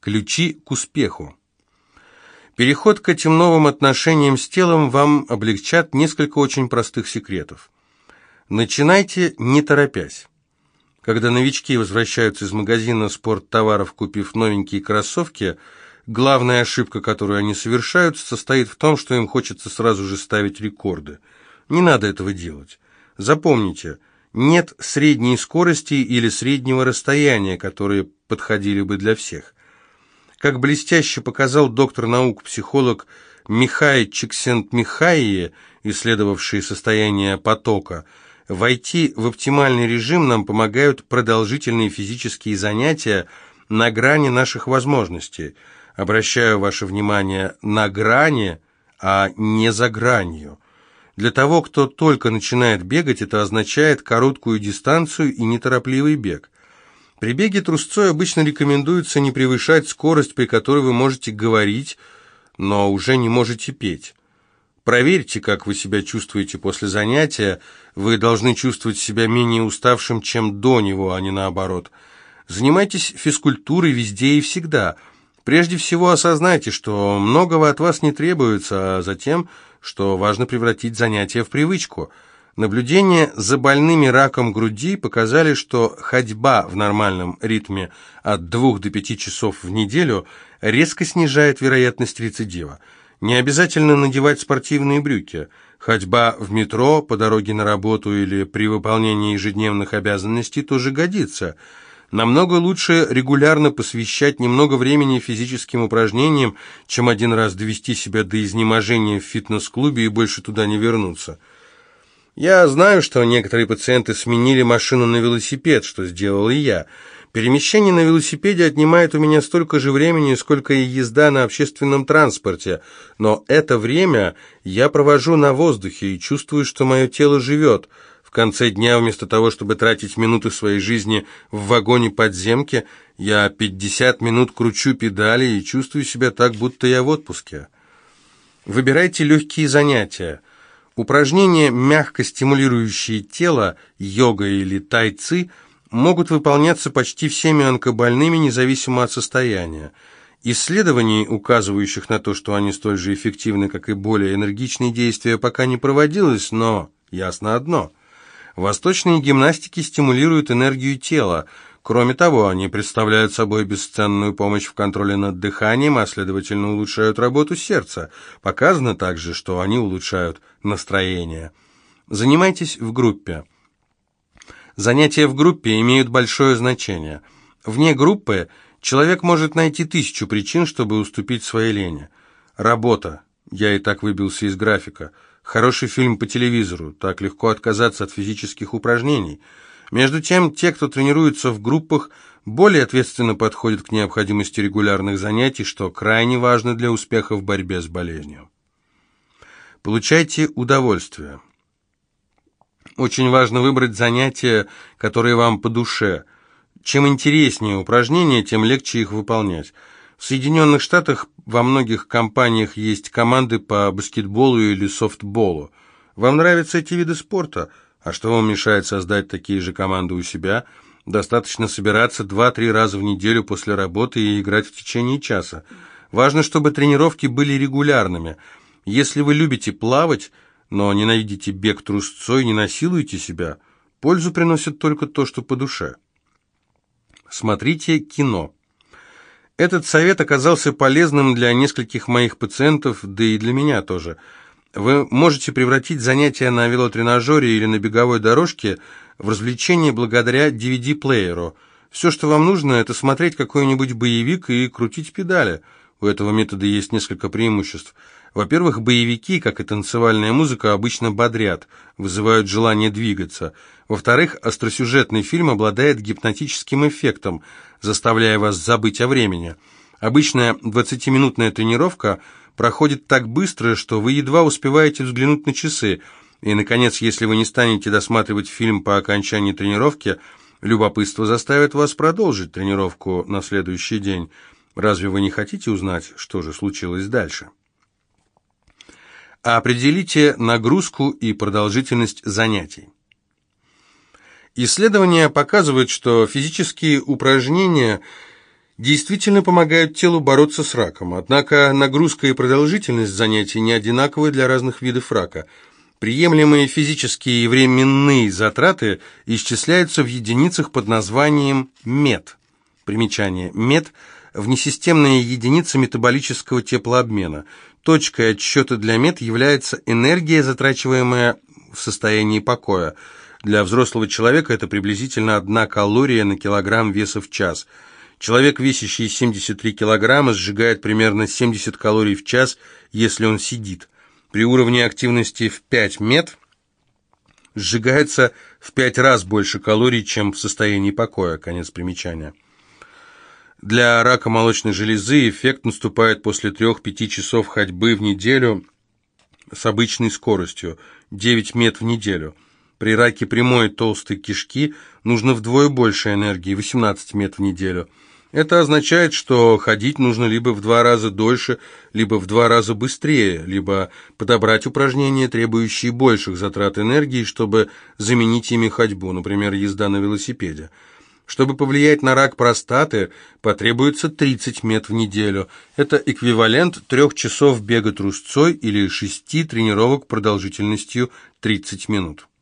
Ключи к успеху. Переход к этим новым отношениям с телом вам облегчат несколько очень простых секретов. Начинайте не торопясь. Когда новички возвращаются из магазина спорттоваров, купив новенькие кроссовки, главная ошибка, которую они совершают, состоит в том, что им хочется сразу же ставить рекорды. Не надо этого делать. Запомните, нет средней скорости или среднего расстояния, которые подходили бы для всех. Как блестяще показал доктор наук, психолог Михай Чиксент-Михайи, исследовавший состояние потока, войти в оптимальный режим нам помогают продолжительные физические занятия на грани наших возможностей. Обращаю ваше внимание на грани, а не за гранью. Для того, кто только начинает бегать, это означает короткую дистанцию и неторопливый бег. При беге трусцой обычно рекомендуется не превышать скорость, при которой вы можете говорить, но уже не можете петь. Проверьте, как вы себя чувствуете после занятия. Вы должны чувствовать себя менее уставшим, чем до него, а не наоборот. Занимайтесь физкультурой везде и всегда. Прежде всего осознайте, что многого от вас не требуется, а затем, что важно превратить занятия в привычку – Наблюдения за больными раком груди показали, что ходьба в нормальном ритме от 2 до 5 часов в неделю резко снижает вероятность рецидива. Не обязательно надевать спортивные брюки. Ходьба в метро, по дороге на работу или при выполнении ежедневных обязанностей тоже годится. Намного лучше регулярно посвящать немного времени физическим упражнениям, чем один раз довести себя до изнеможения в фитнес-клубе и больше туда не вернуться. Я знаю, что некоторые пациенты сменили машину на велосипед, что сделал и я. Перемещение на велосипеде отнимает у меня столько же времени, сколько и езда на общественном транспорте, но это время я провожу на воздухе и чувствую, что мое тело живет. В конце дня, вместо того, чтобы тратить минуты своей жизни в вагоне подземки, я 50 минут кручу педали и чувствую себя так, будто я в отпуске. Выбирайте легкие занятия. Упражнения, мягко стимулирующие тело, йога или тайци, могут выполняться почти всеми онкобольными, независимо от состояния. Исследований, указывающих на то, что они столь же эффективны, как и более энергичные действия, пока не проводилось, но ясно одно. Восточные гимнастики стимулируют энергию тела, Кроме того, они представляют собой бесценную помощь в контроле над дыханием, а следовательно улучшают работу сердца. Показано также, что они улучшают настроение. Занимайтесь в группе. Занятия в группе имеют большое значение. Вне группы человек может найти тысячу причин, чтобы уступить своей лени. Работа. Я и так выбился из графика. Хороший фильм по телевизору. Так легко отказаться от физических упражнений – между тем, те, кто тренируется в группах, более ответственно подходят к необходимости регулярных занятий, что крайне важно для успеха в борьбе с болезнью. Получайте удовольствие. Очень важно выбрать занятия, которые вам по душе. Чем интереснее упражнения, тем легче их выполнять. В Соединенных Штатах во многих компаниях есть команды по баскетболу или софтболу. Вам нравятся эти виды спорта – а что вам мешает создать такие же команды у себя? Достаточно собираться два-три раза в неделю после работы и играть в течение часа. Важно, чтобы тренировки были регулярными. Если вы любите плавать, но ненавидите бег трусцой, не насилуйте себя, пользу приносит только то, что по душе. Смотрите кино. Этот совет оказался полезным для нескольких моих пациентов, да и для меня тоже – вы можете превратить занятия на велотренажере или на беговой дорожке в развлечение благодаря DVD-плееру. Все, что вам нужно, это смотреть какой-нибудь боевик и крутить педали. У этого метода есть несколько преимуществ. Во-первых, боевики, как и танцевальная музыка, обычно бодрят, вызывают желание двигаться. Во-вторых, остросюжетный фильм обладает гипнотическим эффектом, заставляя вас забыть о времени. Обычная 20-минутная тренировка – проходит так быстро, что вы едва успеваете взглянуть на часы. И, наконец, если вы не станете досматривать фильм по окончании тренировки, любопытство заставит вас продолжить тренировку на следующий день. Разве вы не хотите узнать, что же случилось дальше? Определите нагрузку и продолжительность занятий. Исследования показывают, что физические упражнения действительно помогают телу бороться с раком, однако нагрузка и продолжительность занятий не одинаковы для разных видов рака. Приемлемые физические и временные затраты исчисляются в единицах под названием МЕД. Примечание. МЕД – внесистемная единица метаболического теплообмена. Точкой отсчета для МЕД является энергия, затрачиваемая в состоянии покоя. Для взрослого человека это приблизительно 1 калория на килограмм веса в час. Человек, весящий 73 килограмма, сжигает примерно 70 калорий в час, если он сидит. При уровне активности в 5 мет сжигается в 5 раз больше калорий, чем в состоянии покоя. Конец примечания. Для рака молочной железы эффект наступает после 3-5 часов ходьбы в неделю с обычной скоростью – 9 мет в неделю. При раке прямой толстой кишки нужно вдвое больше энергии, 18 мет в неделю. Это означает, что ходить нужно либо в два раза дольше, либо в два раза быстрее, либо подобрать упражнения, требующие больших затрат энергии, чтобы заменить ими ходьбу, например, езда на велосипеде. Чтобы повлиять на рак простаты, потребуется 30 мет в неделю. Это эквивалент трех часов бега трусцой или шести тренировок продолжительностью 30 минут.